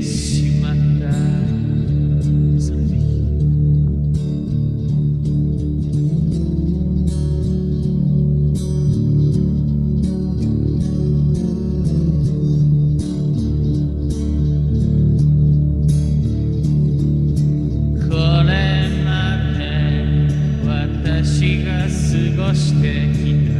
これまで私が過ごしてきた。